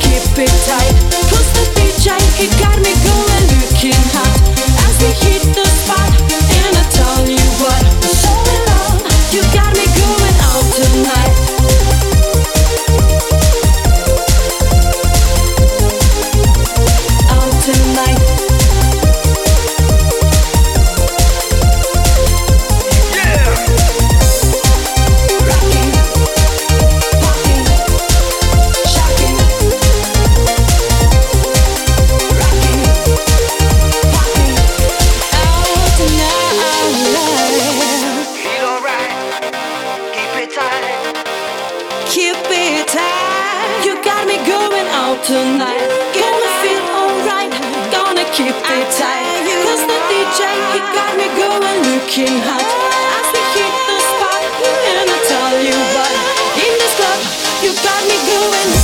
Keep it the I got me going, looking hot as we. tonight. Gonna feel alright, gonna keep it tight. Cause the DJ, he got me going looking hot. As we hit the spot, and I tell you what, in this club, you got me going